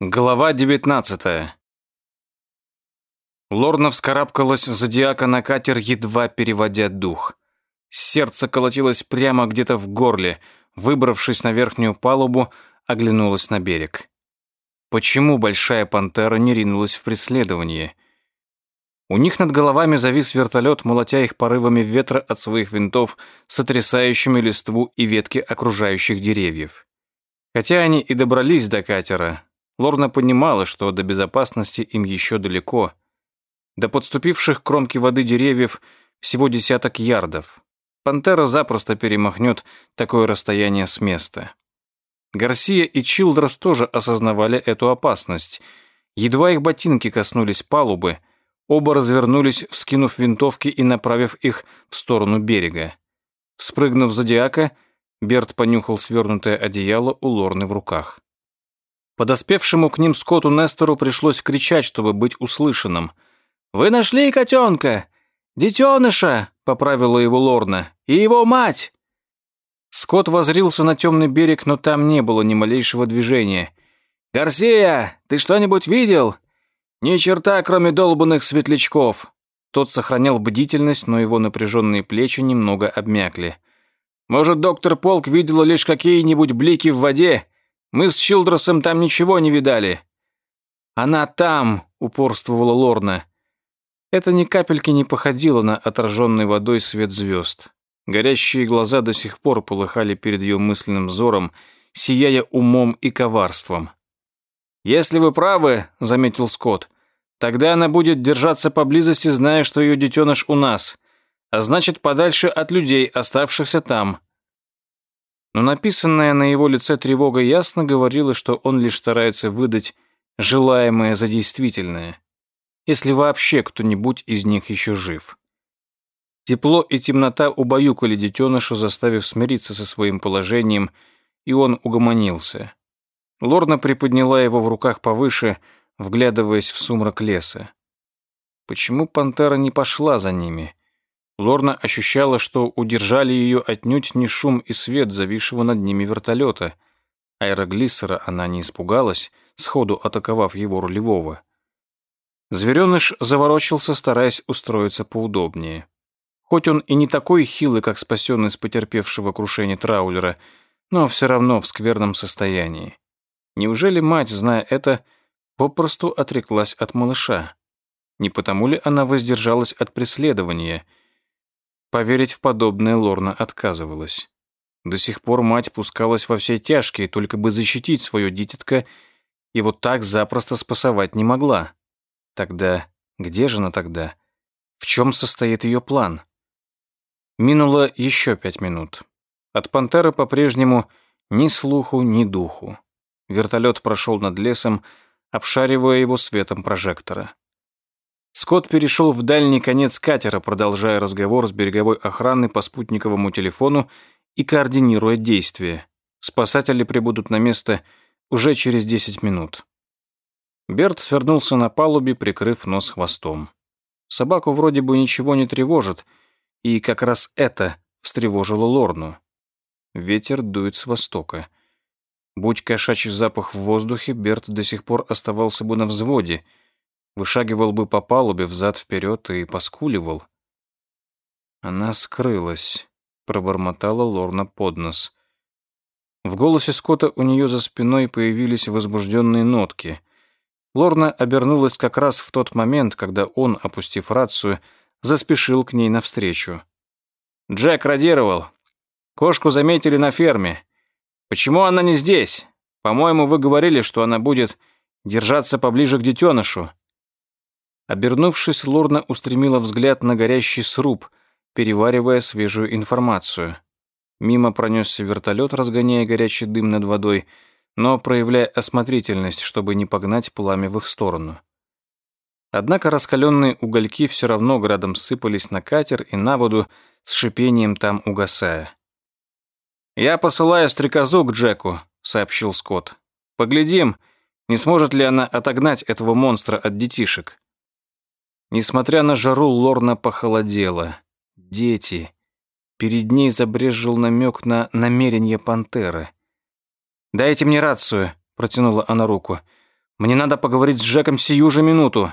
Глава 19 Лорна вскарабкалась зодиака на катер, едва переводя дух. Сердце колотилось прямо где-то в горле. Выбравшись на верхнюю палубу, оглянулась на берег. Почему большая пантера не ринулась в преследование? У них над головами завис вертолет, молотя их порывами ветра от своих винтов, сотрясающими листву и ветки окружающих деревьев. Хотя они и добрались до катера, Лорна понимала, что до безопасности им еще далеко. До подступивших к кромке воды деревьев всего десяток ярдов. Пантера запросто перемахнет такое расстояние с места. Гарсия и Чилдрос тоже осознавали эту опасность. Едва их ботинки коснулись палубы, оба развернулись, вскинув винтовки и направив их в сторону берега. Вспрыгнув зодиака, Берт понюхал свернутое одеяло у Лорны в руках. Подоспевшему к ним Скотту Нестору пришлось кричать, чтобы быть услышанным. «Вы нашли котенка! Детеныша!» — поправила его Лорна. «И его мать!» Скотт возрился на темный берег, но там не было ни малейшего движения. «Гарсия, ты что-нибудь видел?» «Ни черта, кроме долбанных светлячков!» Тот сохранял бдительность, но его напряженные плечи немного обмякли. «Может, доктор Полк видел лишь какие-нибудь блики в воде мы с Чилдросом там ничего не видали». «Она там», — упорствовала Лорна. Это ни капельки не походило на отраженный водой свет звезд. Горящие глаза до сих пор полыхали перед ее мысленным взором, сияя умом и коварством. «Если вы правы», — заметил Скотт, «тогда она будет держаться поблизости, зная, что ее детеныш у нас, а значит, подальше от людей, оставшихся там но написанная на его лице тревога ясно говорила, что он лишь старается выдать желаемое за действительное, если вообще кто-нибудь из них еще жив. Тепло и темнота убаюкали детеныша, заставив смириться со своим положением, и он угомонился. Лорна приподняла его в руках повыше, вглядываясь в сумрак леса. Почему пантера не пошла за ними? Лорна ощущала, что удержали ее отнюдь не шум и свет зависшего над ними вертолета. Аэроглиссера она не испугалась, сходу атаковав его рулевого. Звереныш заворочился, стараясь устроиться поудобнее. Хоть он и не такой хилый, как спасенный с потерпевшего крушения траулера, но все равно в скверном состоянии. Неужели мать, зная это, попросту отреклась от малыша? Не потому ли она воздержалась от преследования — Поверить в подобное Лорна отказывалась. До сих пор мать пускалась во все тяжкие, только бы защитить свое дитятко, и вот так запросто спасовать не могла. Тогда где же она тогда? В чем состоит ее план? Минуло еще пять минут. От «Пантеры» по-прежнему ни слуху, ни духу. Вертолет прошел над лесом, обшаривая его светом прожектора. Скотт перешел в дальний конец катера, продолжая разговор с береговой охраной по спутниковому телефону и координируя действия. Спасатели прибудут на место уже через 10 минут. Берт свернулся на палубе, прикрыв нос хвостом. Собаку вроде бы ничего не тревожит, и как раз это встревожило Лорну. Ветер дует с востока. Будь кошачий запах в воздухе, Берт до сих пор оставался бы на взводе — вышагивал бы по палубе взад-вперед и поскуливал. Она скрылась, пробормотала Лорна под нос. В голосе Скотта у нее за спиной появились возбужденные нотки. Лорна обернулась как раз в тот момент, когда он, опустив рацию, заспешил к ней навстречу. «Джек радировал. Кошку заметили на ферме. Почему она не здесь? По-моему, вы говорили, что она будет держаться поближе к детенышу». Обернувшись, Лорна устремила взгляд на горящий сруб, переваривая свежую информацию. Мимо пронесся вертолет, разгоняя горячий дым над водой, но проявляя осмотрительность, чтобы не погнать пламя в их сторону. Однако раскаленные угольки все равно градом сыпались на катер и на воду, с шипением там угасая. «Я посылаю стрекозу к Джеку», — сообщил Скотт. «Поглядим, не сможет ли она отогнать этого монстра от детишек». Несмотря на жару, Лорна похолодела. Дети. Перед ней забрезжил намек на намерение пантеры. «Дайте мне рацию», — протянула она руку. Мне надо поговорить с Джеком сию же минуту».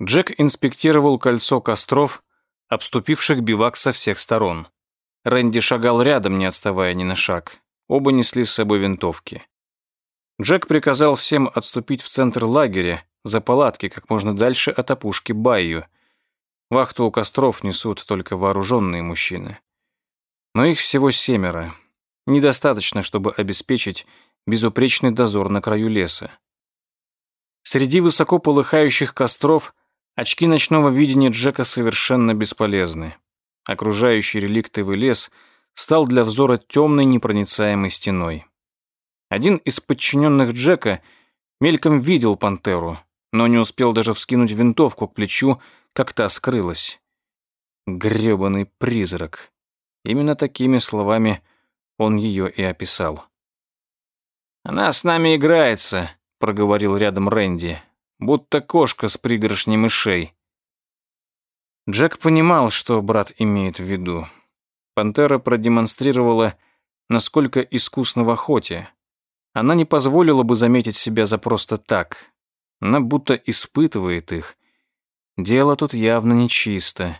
Джек инспектировал кольцо костров, обступивших бивак со всех сторон. Рэнди шагал рядом, не отставая ни на шаг. Оба несли с собой винтовки. Джек приказал всем отступить в центр лагеря, за палатки, как можно дальше от опушки Байю. Вахту у костров несут только вооруженные мужчины. Но их всего семеро. Недостаточно, чтобы обеспечить безупречный дозор на краю леса. Среди высоко полыхающих костров очки ночного видения Джека совершенно бесполезны. Окружающий реликтовый лес стал для взора темной непроницаемой стеной. Один из подчиненных Джека мельком видел пантеру, но не успел даже вскинуть винтовку к плечу, как та скрылась. Грёбаный призрак. Именно такими словами он ее и описал. «Она с нами играется», — проговорил рядом Рэнди, будто кошка с пригоршней мышей. Джек понимал, что брат имеет в виду. Пантера продемонстрировала, насколько искусна в охоте. Она не позволила бы заметить себя за просто так, она будто испытывает их. Дело тут явно нечисто.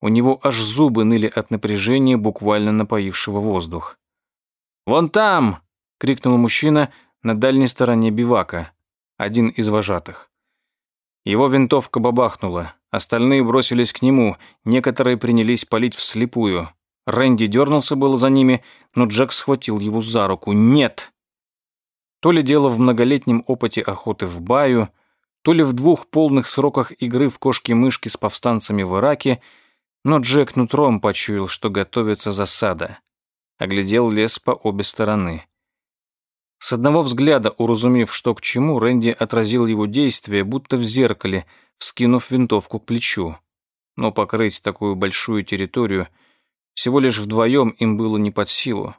У него аж зубы ныли от напряжения, буквально напоившего воздух. «Вон там!» — крикнул мужчина на дальней стороне бивака, один из вожатых. Его винтовка бабахнула, остальные бросились к нему, некоторые принялись палить вслепую. Рэнди дернулся было за ними, но Джек схватил его за руку. «Нет!» То ли дело в многолетнем опыте охоты в баю, то ли в двух полных сроках игры в кошки-мышки с повстанцами в Ираке, но Джек нутром почуял, что готовится засада. Оглядел лес по обе стороны. С одного взгляда, уразумев, что к чему, Рэнди отразил его действия, будто в зеркале, вскинув винтовку к плечу. Но покрыть такую большую территорию всего лишь вдвоем им было не под силу.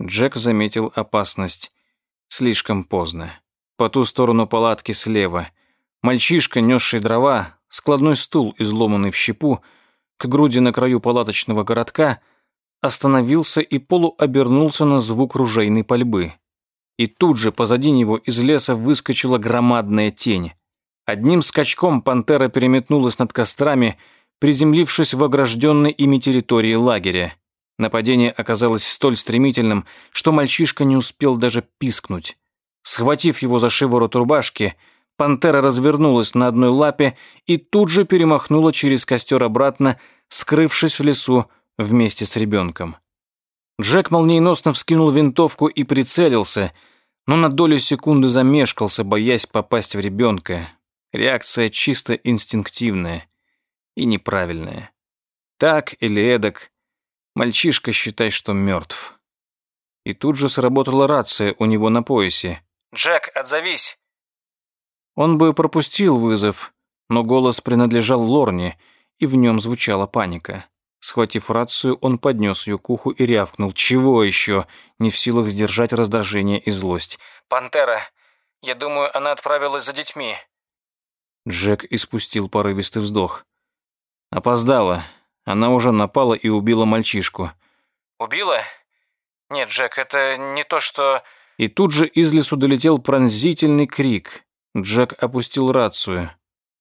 Джек заметил опасность Слишком поздно. По ту сторону палатки слева. Мальчишка, несший дрова, складной стул, изломанный в щепу, к груди на краю палаточного городка, остановился и полуобернулся на звук ружейной пальбы. И тут же позади него из леса выскочила громадная тень. Одним скачком пантера переметнулась над кострами, приземлившись в огражденной ими территории лагеря. Нападение оказалось столь стремительным, что мальчишка не успел даже пискнуть. Схватив его за шиворот рубашки, пантера развернулась на одной лапе и тут же перемахнула через костер обратно, скрывшись в лесу вместе с ребенком. Джек молниеносно вскинул винтовку и прицелился, но на долю секунды замешкался, боясь попасть в ребенка. Реакция чисто инстинктивная и неправильная. Так или эдак, Мальчишка, считай, что мертв. И тут же сработала рация у него на поясе. «Джек, отзовись!» Он бы пропустил вызов, но голос принадлежал Лорне, и в нем звучала паника. Схватив рацию, он поднес ее к уху и рявкнул. «Чего еще?» Не в силах сдержать раздражение и злость. «Пантера! Я думаю, она отправилась за детьми». Джек испустил порывистый вздох. «Опоздала. Она уже напала и убила мальчишку. «Убила? Нет, Джек, это не то, что...» И тут же из лесу долетел пронзительный крик. Джек опустил рацию.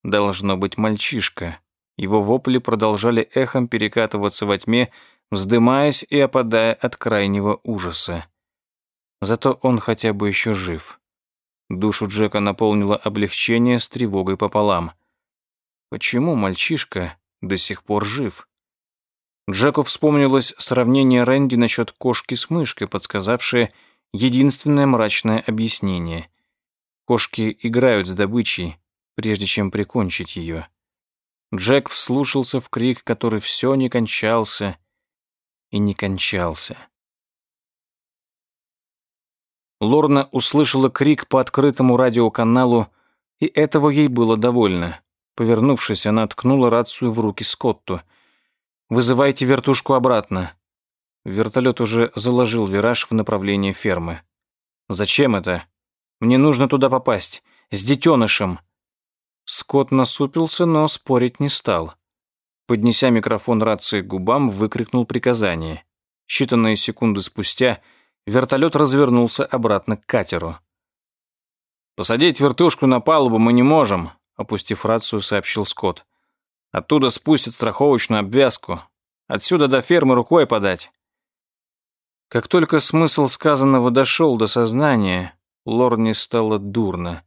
Должно быть мальчишка. Его вопли продолжали эхом перекатываться во тьме, вздымаясь и опадая от крайнего ужаса. Зато он хотя бы еще жив. Душу Джека наполнило облегчение с тревогой пополам. Почему мальчишка до сих пор жив? Джеку вспомнилось сравнение Рэнди насчет кошки с мышкой, подсказавшее единственное мрачное объяснение. Кошки играют с добычей, прежде чем прикончить ее. Джек вслушался в крик, который все не кончался и не кончался. Лорна услышала крик по открытому радиоканалу, и этого ей было довольно. Повернувшись, она ткнула рацию в руки Скотту — Вызывайте вертушку обратно». Вертолет уже заложил вираж в направлении фермы. «Зачем это? Мне нужно туда попасть. С детенышем». Скотт насупился, но спорить не стал. Поднеся микрофон рации к губам, выкрикнул приказание. Считанные секунды спустя вертолет развернулся обратно к катеру. «Посадить вертушку на палубу мы не можем», — опустив рацию, сообщил Скотт. «Оттуда спустят страховочную обвязку. Отсюда до фермы рукой подать». Как только смысл сказанного дошел до сознания, Лорне стало дурно.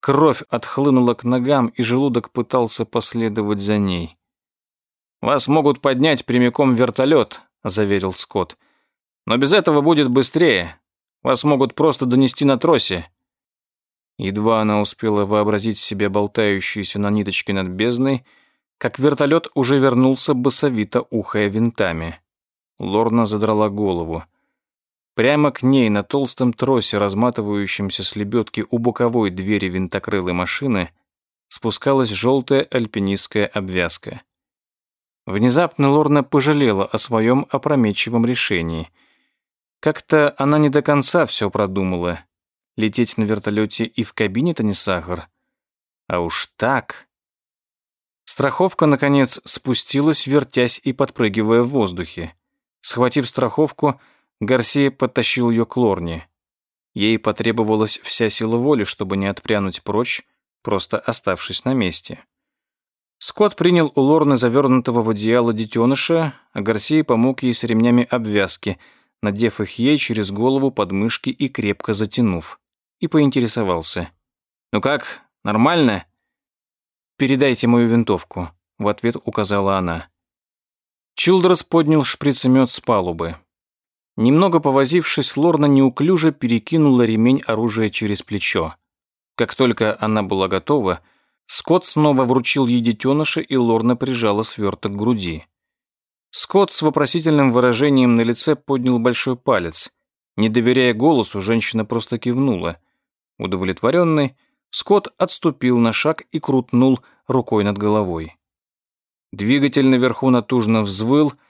Кровь отхлынула к ногам, и желудок пытался последовать за ней. «Вас могут поднять прямиком в вертолет», — заверил Скотт. «Но без этого будет быстрее. Вас могут просто донести на тросе». Едва она успела вообразить себе болтающуюся на ниточке над бездной, как вертолет уже вернулся басовито ухая винтами. Лорна задрала голову. Прямо к ней на толстом тросе, разматывающемся с лебедки у боковой двери винтокрылой машины, спускалась желтая альпинистская обвязка. Внезапно Лорна пожалела о своем опрометчивом решении. Как-то она не до конца все продумала. Лететь на вертолете и в кабине-то не сахар. А уж так... Страховка, наконец, спустилась, вертясь и подпрыгивая в воздухе. Схватив страховку, Гарсия подтащил ее к Лорне. Ей потребовалась вся сила воли, чтобы не отпрянуть прочь, просто оставшись на месте. Скотт принял у Лорны завернутого в одеяло детеныша, а Гарсия помог ей с ремнями обвязки, надев их ей через голову подмышки и крепко затянув. И поинтересовался. «Ну как, нормально?» «Передайте мою винтовку», — в ответ указала она. Чилдрес поднял шприцемет с палубы. Немного повозившись, Лорна неуклюже перекинула ремень оружия через плечо. Как только она была готова, Скотт снова вручил ей детеныша, и Лорна прижала сверток к груди. Скотт с вопросительным выражением на лице поднял большой палец. Не доверяя голосу, женщина просто кивнула. Удовлетворенный, Скотт отступил на шаг и крутнул рукой над головой. Двигатель наверху натужно взвыл —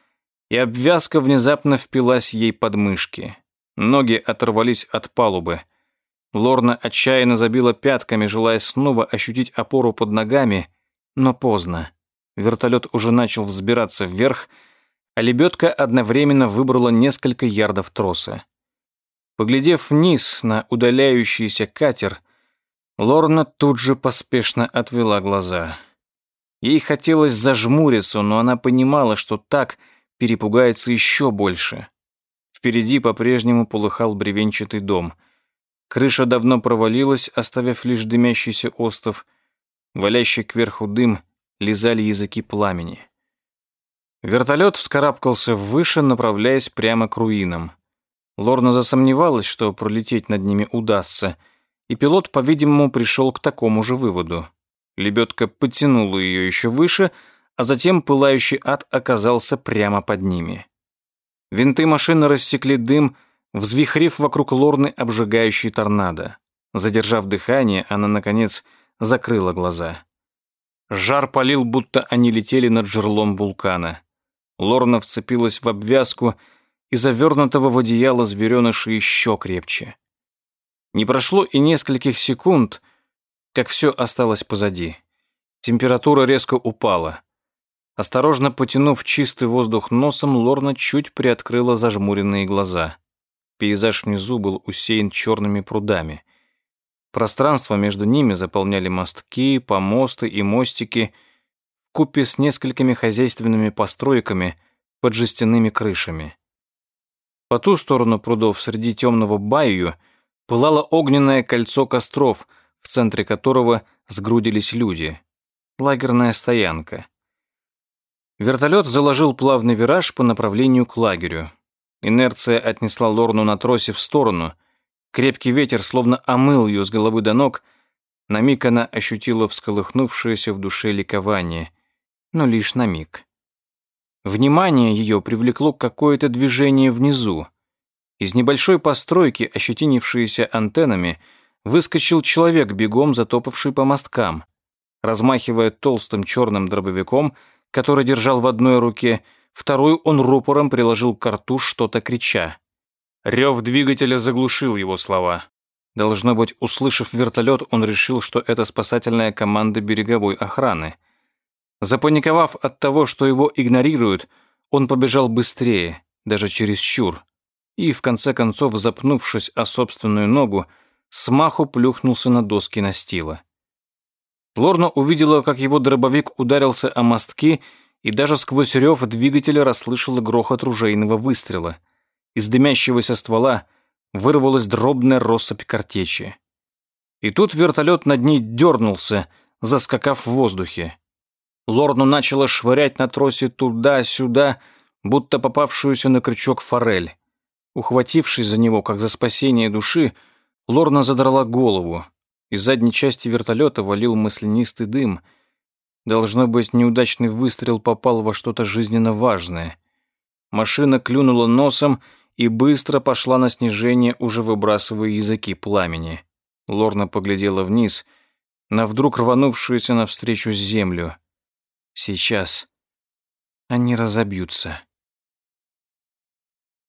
и обвязка внезапно впилась ей под мышки. Ноги оторвались от палубы. Лорна отчаянно забила пятками, желая снова ощутить опору под ногами, но поздно. Вертолет уже начал взбираться вверх, а лебедка одновременно выбрала несколько ярдов троса. Поглядев вниз на удаляющийся катер, Лорна тут же поспешно отвела глаза. Ей хотелось зажмуриться, но она понимала, что так – перепугается еще больше. Впереди по-прежнему полыхал бревенчатый дом. Крыша давно провалилась, оставив лишь дымящийся остов. Валящий кверху дым лизали языки пламени. Вертолет вскарабкался выше, направляясь прямо к руинам. Лорна засомневалась, что пролететь над ними удастся, и пилот, по-видимому, пришел к такому же выводу. Лебедка потянула ее еще выше — а затем пылающий ад оказался прямо под ними. Винты машины рассекли дым, взвихрив вокруг Лорны обжигающий торнадо. Задержав дыхание, она, наконец, закрыла глаза. Жар палил, будто они летели над жерлом вулкана. Лорна вцепилась в обвязку и завернутого в одеяло звереныша еще крепче. Не прошло и нескольких секунд, как все осталось позади. Температура резко упала. Осторожно потянув чистый воздух носом, Лорна чуть приоткрыла зажмуренные глаза. Пейзаж внизу был усеян черными прудами. Пространство между ними заполняли мостки, помосты и мостики, купе с несколькими хозяйственными постройками под жестяными крышами. По ту сторону прудов среди темного баю пылало огненное кольцо костров, в центре которого сгрудились люди. Лагерная стоянка. Вертолет заложил плавный вираж по направлению к лагерю. Инерция отнесла Лорну на тросе в сторону. Крепкий ветер словно омыл ее с головы до ног. На миг она ощутила всколыхнувшееся в душе ликование. Но лишь на миг. Внимание ее привлекло какое-то движение внизу. Из небольшой постройки, ощетинившейся антеннами, выскочил человек, бегом затопавший по мосткам. Размахивая толстым черным дробовиком, который держал в одной руке, вторую он рупором приложил к рту, что-то крича. Рев двигателя заглушил его слова. Должно быть, услышав вертолет, он решил, что это спасательная команда береговой охраны. Запаниковав от того, что его игнорируют, он побежал быстрее, даже через чур, и, в конце концов, запнувшись о собственную ногу, смаху плюхнулся на доски настила. Лорна увидела, как его дробовик ударился о мостки и даже сквозь рев двигателя расслышала грохот ружейного выстрела. Из дымящегося ствола вырвалась дробная россыпь картечи. И тут вертолет над ней дернулся, заскакав в воздухе. Лорну начало швырять на тросе туда-сюда, будто попавшуюся на крючок форель. Ухватившись за него, как за спасение души, Лорна задрала голову. Из задней части вертолета валил маслянистый дым. Должно быть, неудачный выстрел попал во что-то жизненно важное. Машина клюнула носом и быстро пошла на снижение, уже выбрасывая языки пламени. Лорна поглядела вниз, на вдруг рванувшуюся навстречу землю. Сейчас они разобьются.